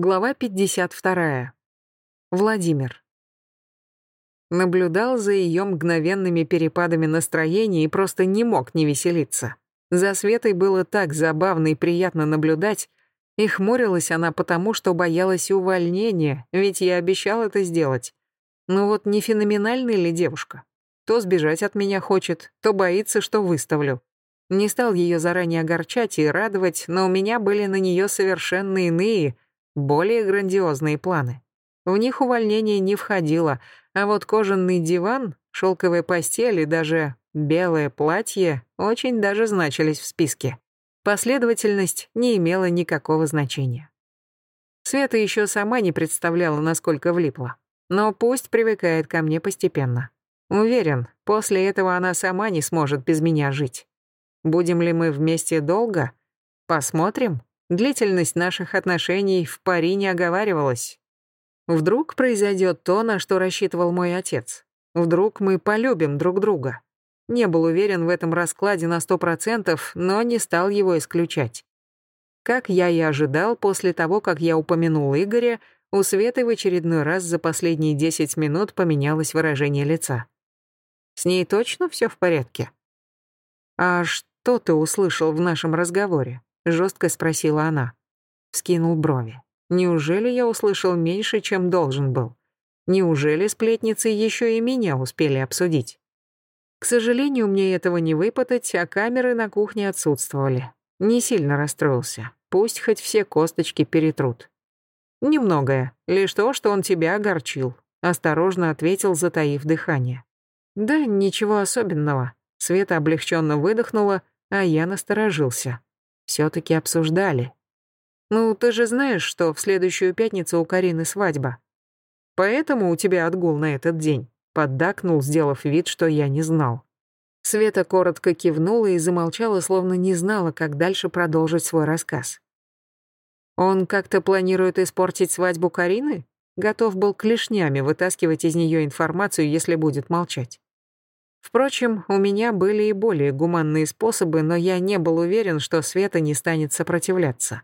Глава 52. Владимир. Наблюдал за ее мгновенными перепадами настроения и просто не мог не веселиться. За Светой было так забавно и приятно наблюдать, и хмурилась она потому, что боялась увольнения, ведь я обещал это сделать. Ну вот не феноменальная ли девушка? То сбежать от меня хочет, то боится, что выставлю. Не стал ее заранее огорчать и радовать, но у меня были на нее совершенно иные, более грандиозные планы. В них увольнение не входило, а вот кожаный диван, шелковая постель и даже белое платье очень даже значились в списке. Последовательность не имела никакого значения. Света еще сама не представляла, насколько влипла. Но пусть привыкает ко мне постепенно. Уверен, после этого она сама не сможет без меня жить. Будем ли мы вместе долго? Посмотрим. Длительность наших отношений в пари не оговаривалась. Вдруг произойдет то, на что рассчитывал мой отец. Вдруг мы полюбим друг друга. Не был уверен в этом раскладе на сто процентов, но не стал его исключать. Как я и ожидал, после того, как я упомянул Игоря, у Светы в очередной раз за последние десять минут поменялось выражение лица. С ней точно все в порядке? А что ты услышал в нашем разговоре? Жестко спросила она. Скинул брови. Неужели я услышал меньше, чем должен был? Неужели сплетницы еще и меня успели обсудить? К сожалению, мне этого не выпытать, а камеры на кухне отсутствовали. Не сильно расстроился. Пусть хоть все косточки перетрут. Немногое, лишь то, что он тебя огорчил. Осторожно ответил, затаив дыхание. Да, ничего особенного. Света облегченно выдохнула, а я насторожился. Все-таки обсуждали. Ну, ты же знаешь, что в следующую пятницу у Карины свадьба. Поэтому у тебя отгул на этот день. Поддакнул, сделав вид, что я не знал. Света коротко кивнула и замолчала, словно не знала, как дальше продолжить свой рассказ. Он как-то планирует испортить свадьбу Карины? Готов был клешнями вытаскивать из нее информацию, если будет молчать. Впрочем, у меня были и более гуманные способы, но я не был уверен, что Света не станет сопротивляться.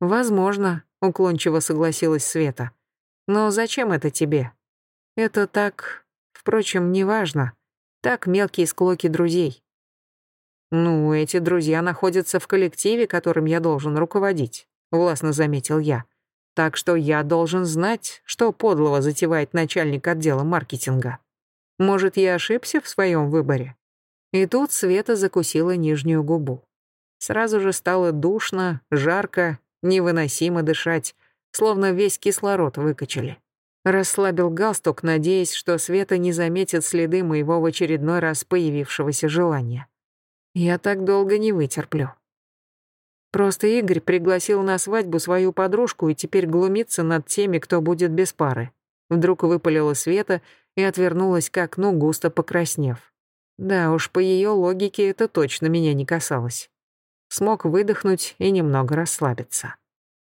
«Возможно», — уклончиво согласилась Света. «Но зачем это тебе? Это так... Впрочем, неважно. Так мелкие склоки друзей». «Ну, эти друзья находятся в коллективе, которым я должен руководить», — властно заметил я. «Так что я должен знать, что подлого затевает начальник отдела маркетинга». Может, я ошибся в своем выборе? И тут Света закусила нижнюю губу. Сразу же стало душно, жарко, невыносимо дышать, словно весь кислород выкачали. Расслабил галстук, надеясь, что Света не заметит следы моего в очередной раз появившегося желания. Я так долго не вытерплю. Просто Игорь пригласил на свадьбу свою подружку и теперь глумится над теми, кто будет без пары. Вдруг выпалила Света и отвернулась к окну, густо покраснев. Да уж, по ее логике это точно меня не касалось. Смог выдохнуть и немного расслабиться.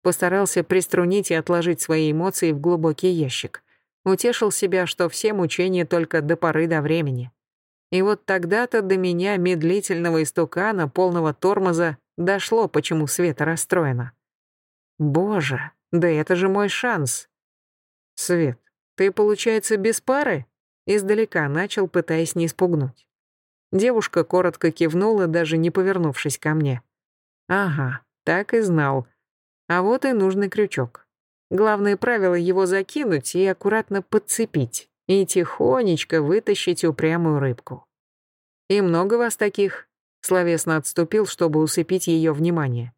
Постарался приструнить и отложить свои эмоции в глубокий ящик. Утешил себя, что все мучения только до поры до времени. И вот тогда-то до меня, медлительного истукана, полного тормоза, дошло, почему Света расстроена. Боже, да это же мой шанс. Свет, «Ты, получается, без пары?» Издалека начал, пытаясь не испугнуть. Девушка коротко кивнула, даже не повернувшись ко мне. «Ага, так и знал. А вот и нужный крючок. Главное правило его закинуть и аккуратно подцепить, и тихонечко вытащить упрямую рыбку. И много вас таких?» Словесно отступил, чтобы усыпить ее внимание.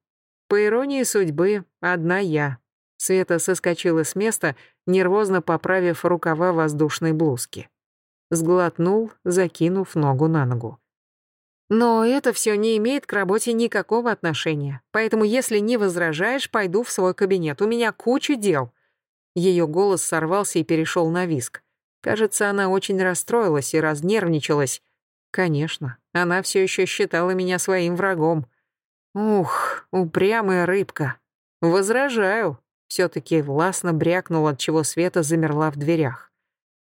По иронии судьбы, одна я. Света соскочила с места, нервозно поправив рукава воздушной блузки. Сглотнул, закинув ногу на ногу. Но это все не имеет к работе никакого отношения. Поэтому, если не возражаешь, пойду в свой кабинет. У меня куча дел. Ее голос сорвался и перешел на виск. Кажется, она очень расстроилась и разнервничалась. Конечно, она все еще считала меня своим врагом. Ух, упрямая рыбка. Возражаю, все-таки властно брякнул, от чего Света замерла в дверях.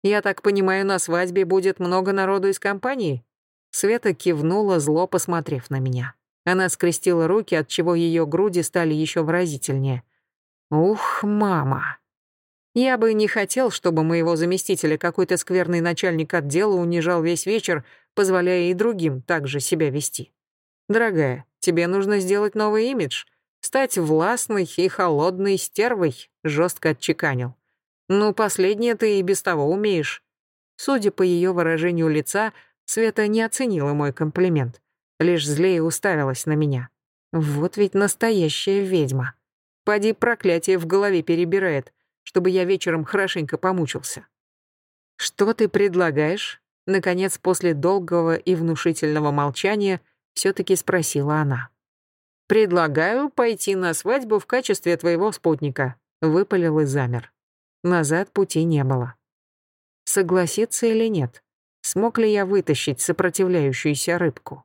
«Я так понимаю, на свадьбе будет много народу из компании?» Света кивнула, зло посмотрев на меня. Она скрестила руки, от чего ее груди стали еще выразительнее. Ух, мама. Я бы не хотел, чтобы моего заместителя какой-то скверный начальник отдела унижал весь вечер, позволяя и другим так же себя вести. Дорогая, тебе нужно сделать новый имидж, стать властной и холодной стервой, жестко отчеканил. Ну, последнее ты и без того умеешь. Судя по ее выражению лица, Света не оценила мой комплимент, лишь злее уставилась на меня. Вот ведь настоящая ведьма. Поди проклятие в голове перебирает, чтобы я вечером хорошенько помучился. «Что ты предлагаешь?» Наконец, после долгого и внушительного молчания, все-таки спросила она. «Предлагаю пойти на свадьбу в качестве твоего спутника», — выпалил и замер. Назад пути не было. Согласиться или нет? Смог ли я вытащить сопротивляющуюся рыбку?